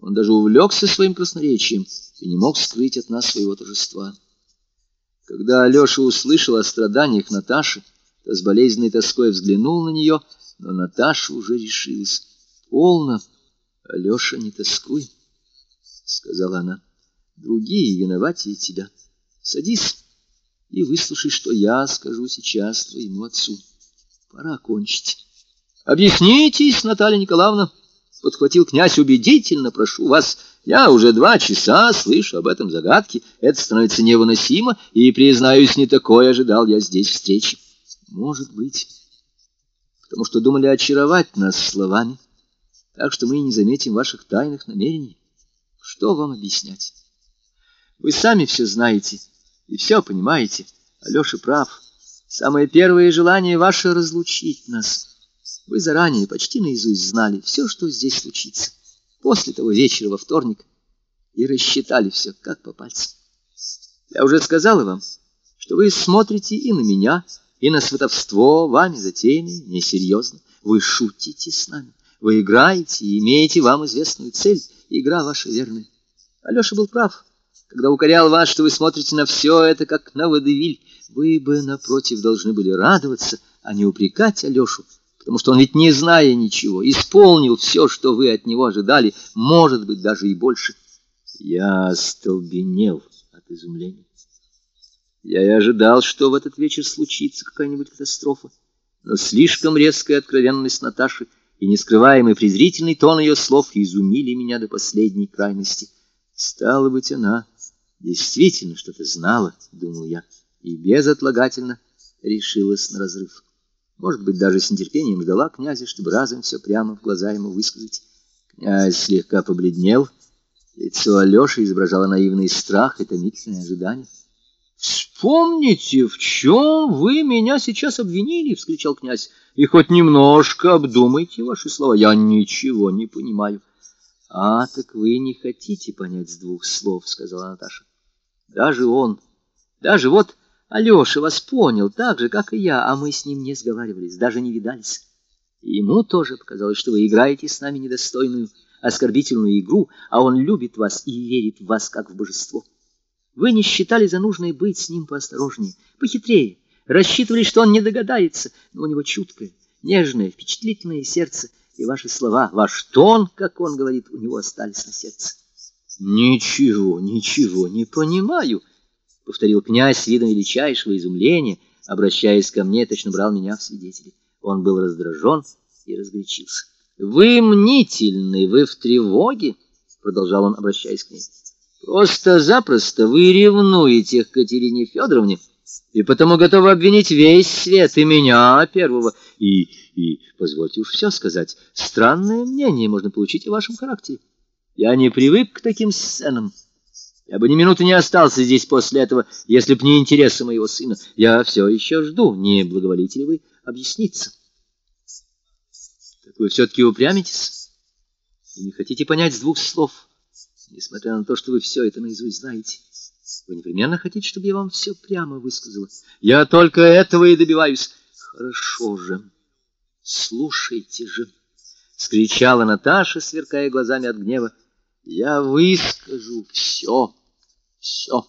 Он даже увлекся своим красноречием и не мог скрыть от нас своего торжества. Когда Алеша услышал о страданиях Наташи, то с болезненной тоской взглянул на нее, но Наташа уже решилась. «Полно, Алеша, не тоскуй», — сказала она. «Другие виноватее тебя. Садись и выслушай, что я скажу сейчас твоему отцу. Пора кончить». «Объяснитесь, Наталья Николаевна», — подхватил князь убедительно, прошу вас. Я уже два часа слышу об этом загадке. Это становится невыносимо, и, признаюсь, не такое ожидал я здесь встречи. Может быть, потому что думали очаровать нас словами, так что мы не заметим ваших тайных намерений. Что вам объяснять? Вы сами все знаете и все понимаете. Алеша прав. Самое первое желание ваше — разлучить нас — вы заранее, почти наизусть знали все, что здесь случится. После того вечера во вторник и рассчитали все, как по пальцам. Я уже сказала вам, что вы смотрите и на меня, и на сватовство, вами затеянное, несерьезно. Вы шутите с нами, вы играете и имеете вам известную цель. Игра ваша верная. Алеша был прав, когда укорял вас, что вы смотрите на все это, как на водевиль. Вы бы, напротив, должны были радоваться, а не упрекать Алешу, потому что он ведь, не зная ничего, исполнил все, что вы от него ожидали, может быть, даже и больше. Я остолбенел от изумления. Я и ожидал, что в этот вечер случится какая-нибудь катастрофа, но слишком резкая откровенность Наташи и нескрываемый презрительный тон ее слов изумили меня до последней крайности. Стало быть, она действительно что-то знала, думал я, и безотлагательно решилась на разрыв. Может быть, даже с нетерпением ждала князя, чтобы разом все прямо в глаза ему высказать. Князь слегка побледнел. Лицо Алеши изображало наивный страх и томительное ожидание. «Вспомните, в чем вы меня сейчас обвинили!» — вскричал князь. «И хоть немножко обдумайте ваши слова. Я ничего не понимаю». «А, так вы не хотите понять с двух слов», — сказала Наташа. «Даже он, даже вот Алеша вас понял так же, как и я, а мы с ним не сговаривались, даже не видались. Ему тоже показалось, что вы играете с нами недостойную, оскорбительную игру, а он любит вас и верит в вас, как в божество. Вы не считали за нужное быть с ним поосторожнее, похитрее, рассчитывали, что он не догадается, но у него чуткое, нежное, впечатлительное сердце, и ваши слова, ваш тон, как он говорит, у него остались на сердце. Ничего, ничего не понимаю, — повторил князь с видом величайшего изумления, обращаясь ко мне, точно брал меня в свидетели. Он был раздражен и разгорячился. — Вы мнительны, вы в тревоге, — продолжал он, обращаясь к ней. — Просто-запросто вы ревнуете к Катерине Федоровне, и потому готовы обвинить весь свет и меня первого. И, и, позвольте уж все сказать, странное мнение можно получить о вашем характере. Я не привык к таким сценам. Я бы ни минуты не остался здесь после этого, если б не интересы моего сына. Я все еще жду, не благоволите ли вы объясниться. Так вы все-таки упрямитесь и не хотите понять с двух слов, несмотря на то, что вы все это наизусть знаете. Вы непременно хотите, чтобы я вам все прямо высказала. Я только этого и добиваюсь. Хорошо же, слушайте же, — скричала Наташа, сверкая глазами от гнева. Я выскажу все. Все.